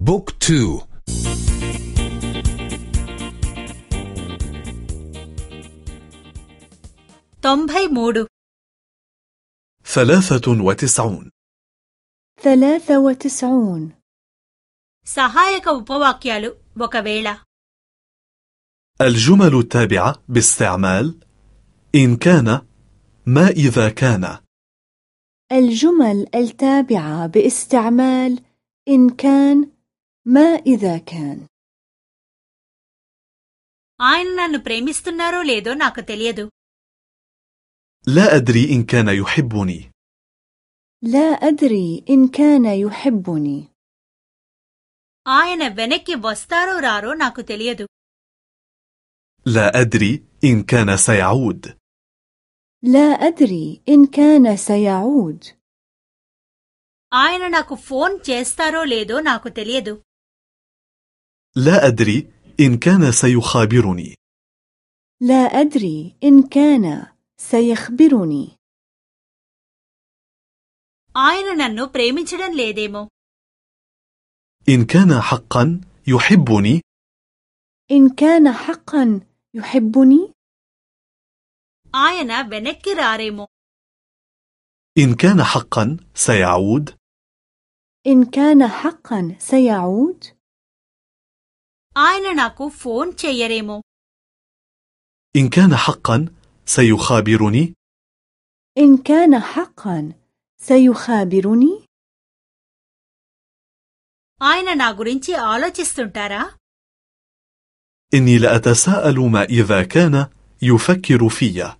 book two. తొంభై మూడు ثلاثة وتسعون. ثلاثة وتسعون. సహాయక ఉపవాక్యాలు ఒకవేళ الجمل التابعة باستعمال إن كان ما إذا كان. الجمل التابعة باستعمال إن كان ما إذا كان ఆయన నన్ను ప్రేమిస్తున్నారో లేదో నాకు తెలియదు لا أدري إن كان يحبني لا أدري إن كان يحبني ఆయన వెనక్కి వస్తారో రారో నాకు తెలియదు لا أدري إن كان سيعود لا أدري إن كان سيعود ఆయన నాకు ఫోన్ చేస్తారో లేదో నాకు తెలియదు لا أدري إن كان سيخابرني لا أدري إن كان سيخبرني ఆయన నన్ను ప్రేమించడం లేదేమో إن كان حقا يحبني إن كان حقا يحبني ఆయన వెనక్కి రారేమో إن كان حقا سيعود إن كان حقا سيعود ఆయన నాకు ఫోన్ చెయ్యరేమో إن كان حقا سيخابرني إن كان حقا سيخابرني ఆయన నా గురించి ఆలోచిస్తుంటారా إني لأتساءل ما إذا كان يفكر في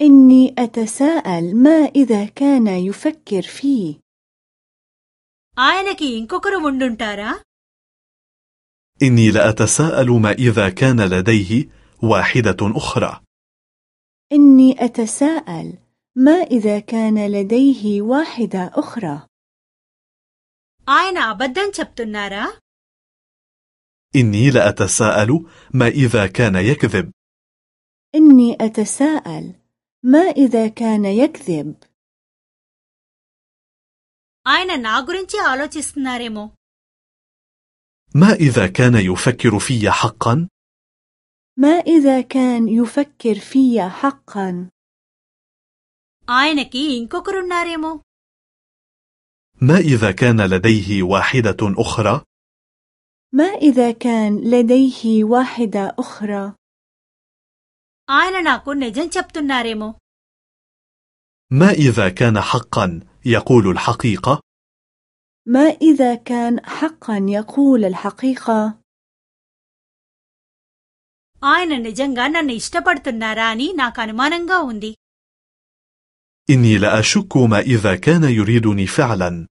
إني أتساءل ما إذا كان يفكر فيه ఆయనకి ఇంకొకరు ఉండుంటారా إني لأتساءل ما إذا كان لديه واحدة أخرى إني أتساءل ما إذا كان لديه واحدة أخرى ఆయన అబద్ధం చెప్తున్నారా إني لأتساءل ما إذا كان يكذب إني أتساءل ما إذا كان يكذب ఆయన నా గురించి ఆలోచిస్తున్నారేమో ما إذا كان يفكر في حقا ما إذا كان يفكر في حقا ఆయనకి ఇంకొకరున్నారేమో ما إذا كان لديه واحدة أخرى ما إذا كان لديه واحدة أخرى ఆయన నాకు నిజం చెప్తున్నారేమో ما إذا كان حقا يقول الحقيقة ما إذا كان حقا يقول الحقيقة ఆయన నిజంగా నన్ను ఇష్టపడుతున్నారా అని నాకు అనుమానంగా ఉంది إني لأشك ما إذا كان يريدني فعلا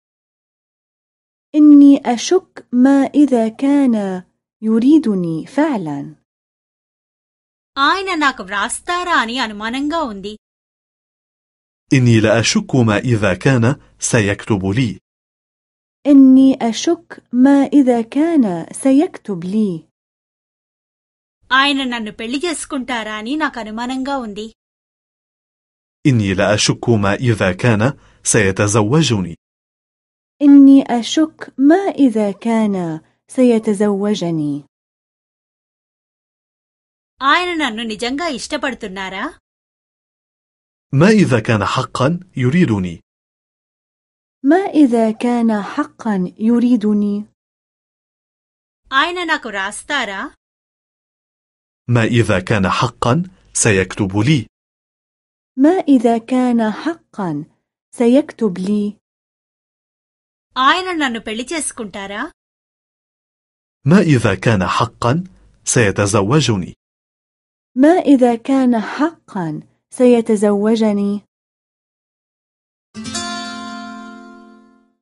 إني أشك ما إذا كان يريدني فعلا ఆయన నాకు వ్రాస్తారా అని అనుమానంగా ఉంది إني لأشك ما إذا كان سيكتب لي إني أشك ما إذا كان سيكتب لي ఆయన నన్ను పెళ్లి చేసుకుంటారా అని నాకు అనుమానంగా ఉంది إني لأشك ما إذا كان سيتزوجني إني أشك ما إذا كان سيتزوجني ఆయన నన్ను నిజంగా ఇష్టపడుతున్నారా ما إذا كان حقا يريدني ما إذا كان حقا يريدني ఆయన నాకు రాస్తారా ما إذا كان حقا سيكتب لي ما إذا كان حقا سيكتب لي ఆయన నన్ను పెళ్లి చేసుకుంటారా ما إذا كان حقا سيتزوجني ما إذا كان حقا سيتزوجني